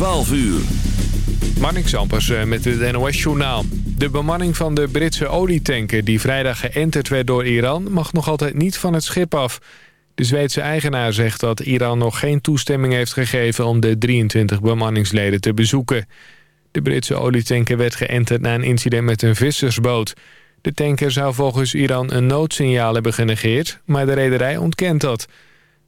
12 uur. Marnik Zampers eh, met het NOS-journaal. De bemanning van de Britse olietanker die vrijdag geënterd werd door Iran... mag nog altijd niet van het schip af. De Zweedse eigenaar zegt dat Iran nog geen toestemming heeft gegeven... om de 23 bemanningsleden te bezoeken. De Britse olietanker werd geënterd na een incident met een vissersboot. De tanker zou volgens Iran een noodsignaal hebben genegeerd... maar de rederij ontkent dat...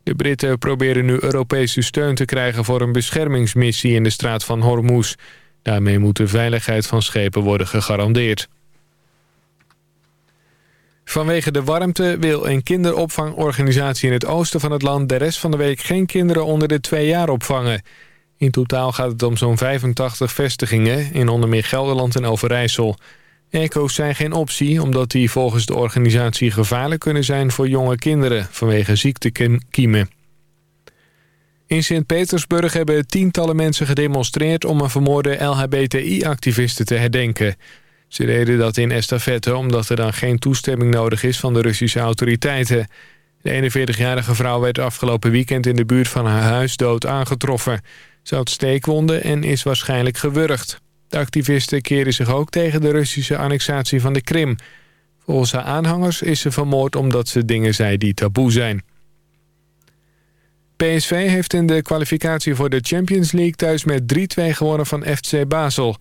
De Britten proberen nu Europese steun te krijgen voor een beschermingsmissie in de straat van Hormuz. Daarmee moet de veiligheid van schepen worden gegarandeerd. Vanwege de warmte wil een kinderopvangorganisatie in het oosten van het land... de rest van de week geen kinderen onder de twee jaar opvangen. In totaal gaat het om zo'n 85 vestigingen in onder meer Gelderland en Overijssel. Eco's zijn geen optie omdat die volgens de organisatie gevaarlijk kunnen zijn voor jonge kinderen vanwege ziektekiemen. In Sint-Petersburg hebben tientallen mensen gedemonstreerd om een vermoorde LHBTI-activiste te herdenken. Ze deden dat in estafette omdat er dan geen toestemming nodig is van de Russische autoriteiten. De 41-jarige vrouw werd afgelopen weekend in de buurt van haar huis dood aangetroffen. Ze had steekwonden en is waarschijnlijk gewurgd. De activisten keren zich ook tegen de Russische annexatie van de Krim. Volgens haar aanhangers is ze vermoord omdat ze dingen zei die taboe zijn. PSV heeft in de kwalificatie voor de Champions League thuis met 3-2 gewonnen van FC Basel.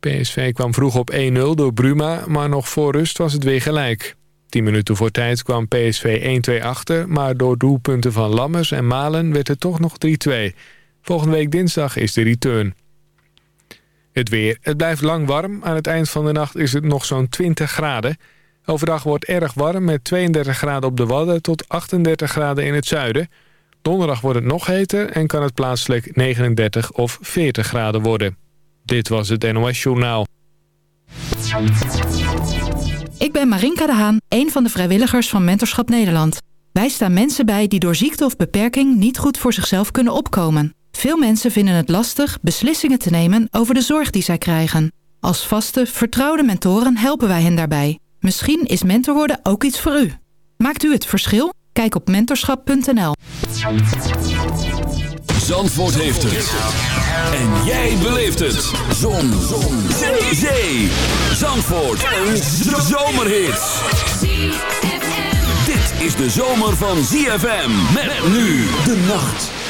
PSV kwam vroeg op 1-0 door Bruma, maar nog voor rust was het weer gelijk. 10 minuten voor tijd kwam PSV 1-2 achter, maar door doelpunten van Lammers en Malen werd het toch nog 3-2. Volgende week dinsdag is de return. Het weer. Het blijft lang warm. Aan het eind van de nacht is het nog zo'n 20 graden. Overdag wordt erg warm met 32 graden op de Wadden tot 38 graden in het zuiden. Donderdag wordt het nog heter en kan het plaatselijk 39 of 40 graden worden. Dit was het NOS Journaal. Ik ben Marinka de Haan, een van de vrijwilligers van Mentorschap Nederland. Wij staan mensen bij die door ziekte of beperking niet goed voor zichzelf kunnen opkomen. Veel mensen vinden het lastig beslissingen te nemen over de zorg die zij krijgen. Als vaste, vertrouwde mentoren helpen wij hen daarbij. Misschien is mentor worden ook iets voor u. Maakt u het verschil? Kijk op mentorschap.nl Zandvoort heeft het. En jij beleeft het. Zon. Zon. Zee. Zee. Zandvoort. Een zomerhit. Dit is de zomer van ZFM. Met nu de nacht.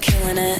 Killing it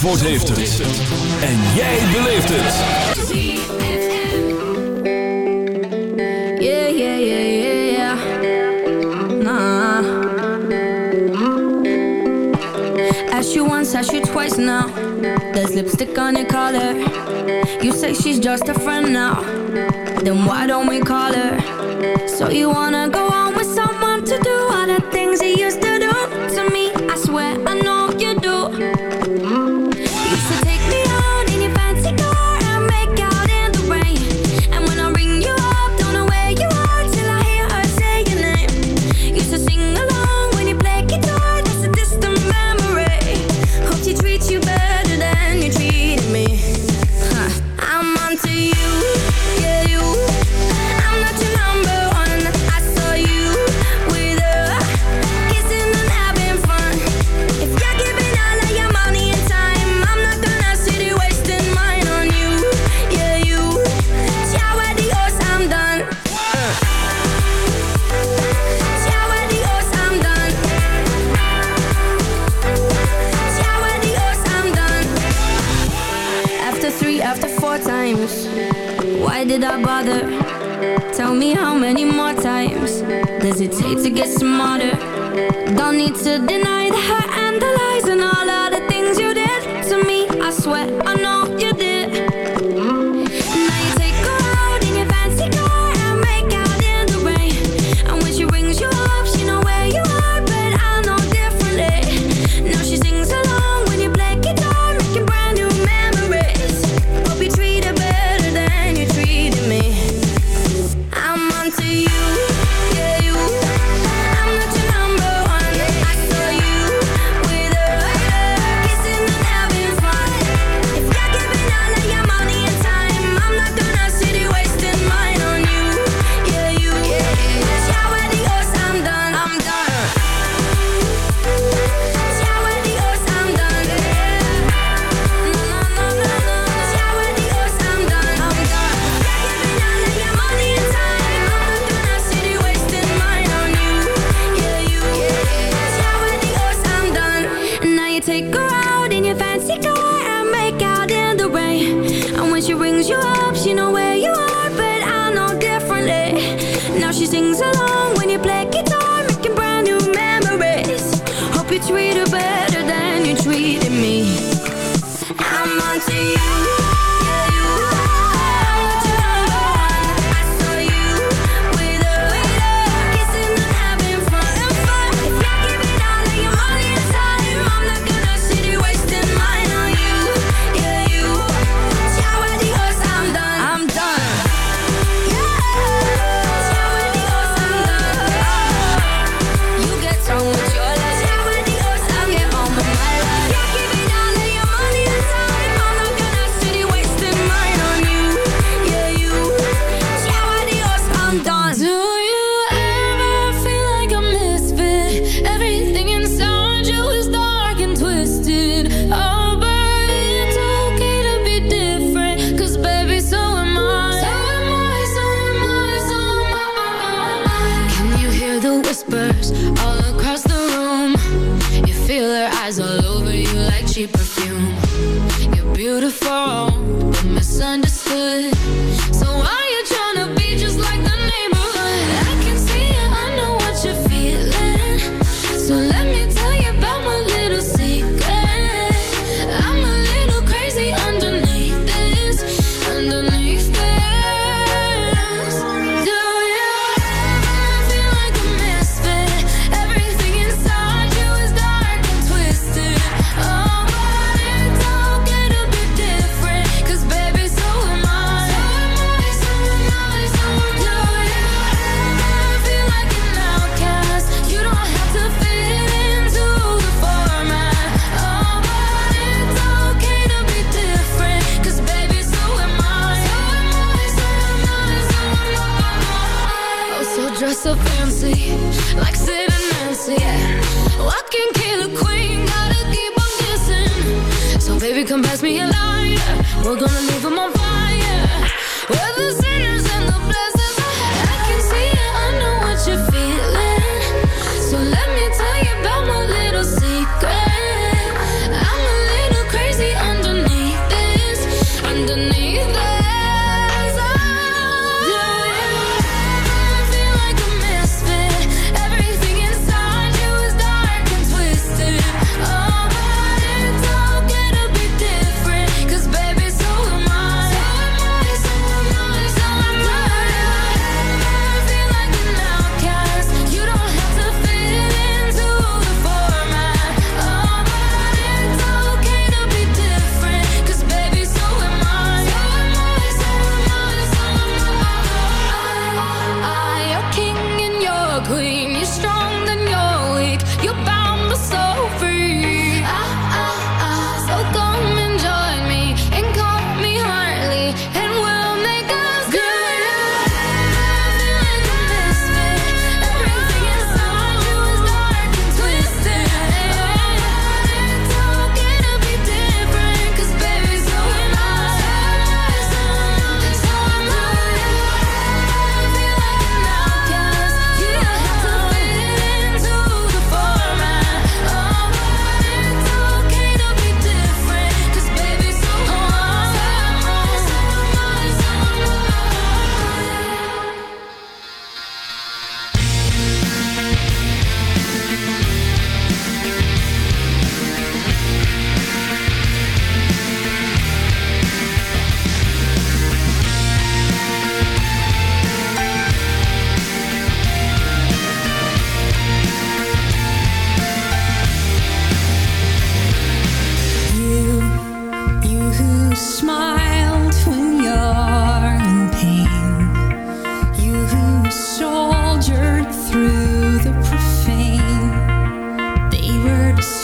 Zandvoort heeft het. En jij beleeft het. Yeah, yeah, yeah, yeah, yeah. Nah. Ask you once, ask you twice now. There's lipstick on your collar. You say she's just a friend now. Then why don't we call her? So you wanna go on Why did I bother? Tell me how many more times Does it take to get smarter? Don't need to deny the hurt and the lies and all that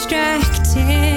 distracted.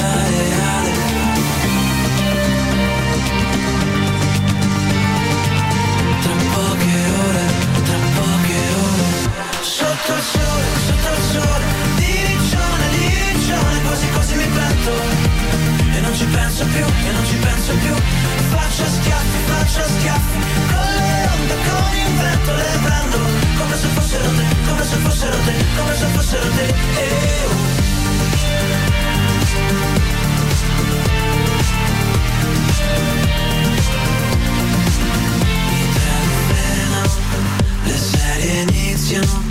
il sole, sotto il sole, di riccione, di riccione, quasi quasi mi pento. E non ci penso più, e non ci penso più, faccio schiaffi, faccio schiaffi, con le onde, con il vento le prendo, come se fossero te, come se fossero te, come se fossero te, e oh. le serie iniziano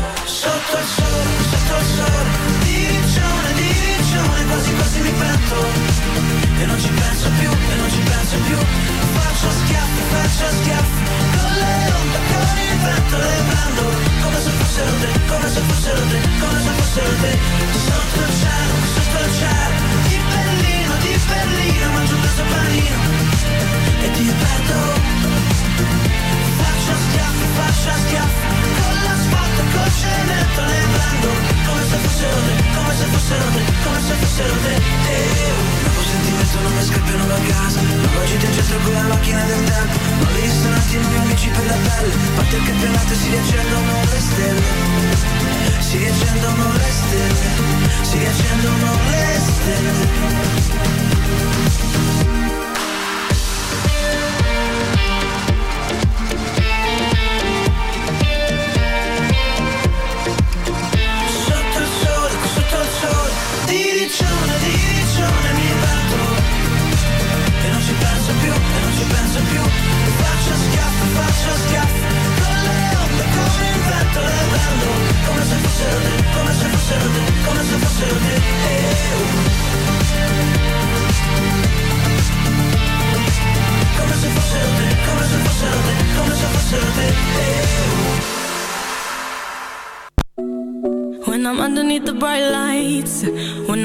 sotto il sole, sotto il sole. Direzione, direzione, quasi quasi mi pento E non ci penso più, e non ci penso più. Faccio schiaffi, faccio schiaffi. Con le onde, con il vento le prendo. Come se fossero te, come se fossero te, come se fossero te. Sotto il cielo, sotto il cielo. Di bellino, di bellino, mangio questo panino.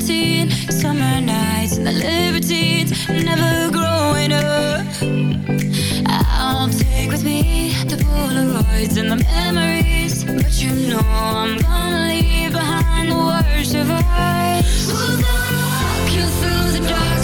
17. Summer nights and the libertines. Never growing up. I'll take with me the Polaroids and the memories. But you know I'm gonna leave behind the worst of us. Gonna walk you through the dark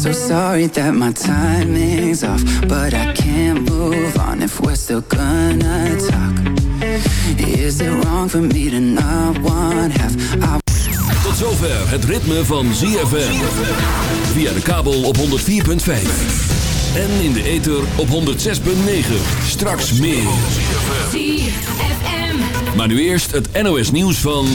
so sorry that my timing's off, but I can't move on if we're still gonna talk. Is it wrong for me to not want half? I Tot zover het ritme van ZFM. Via de kabel op 104.5. En in de ether op 106.9. Straks meer. Maar nu eerst het NOS nieuws van...